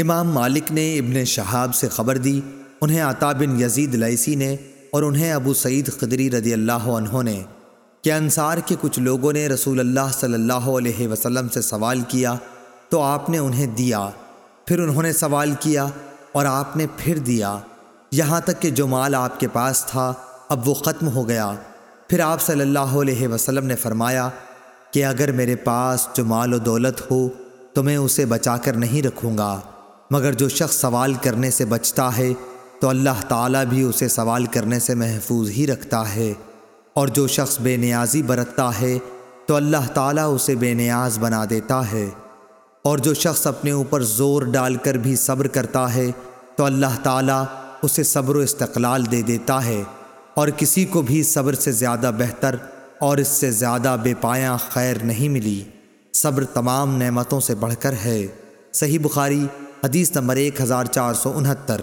امام مالک نے ابن شہاب سے خبر دی، انہیں عطا بن یزید لیسی نے اور انہیں ابو سعید خدری رضی اللہ عنہ نے کہ انصار کے کچھ لوگوں نے رسول اللہ صلی اللہ علیہ وسلم سے سوال کیا تو آپ نے انہیں دیا، پھر انہوں نے سوال کیا اور آپ نے پھر دیا۔ یہاں تک کہ جو مال آپ کے پاس تھا، اب وہ ختم ہو گیا۔ پھر آپ صلی اللہ علیہ وسلم نے فرمایا کہ اگر میرے پاس جو مال و دولت ہو تو میں اسے بچا کر نہیں رکھوں گا۔ مگر جو شخص سوال کرنے سے بچتا ہے، تو اللہ تعالیٰ بھی اسے سوال کرنے سے محفوظ ہی رکھتا ہے۔ اور جو شخص بے نیازی برتتا ہے، تو اللہ تعالیٰ اسے بے نیاز بنا دیتا ہے۔ اور جو شخص اپنے اوپر زور ڈال کر بھی صبر کرتا ہے، تو اللہ تعالیٰ اسے صبر و استقلال دے دیتا ہے۔ اور کسی کو بھی صبر سے زیادہ بہتر اور اس سے زیادہ بے پایا خیر نہیں ملی۔ صبر تمام نعمتوں سے بڑھ کر ہے۔ صحیح بخاری سے نمبر ایک ہزار چار سو انہتر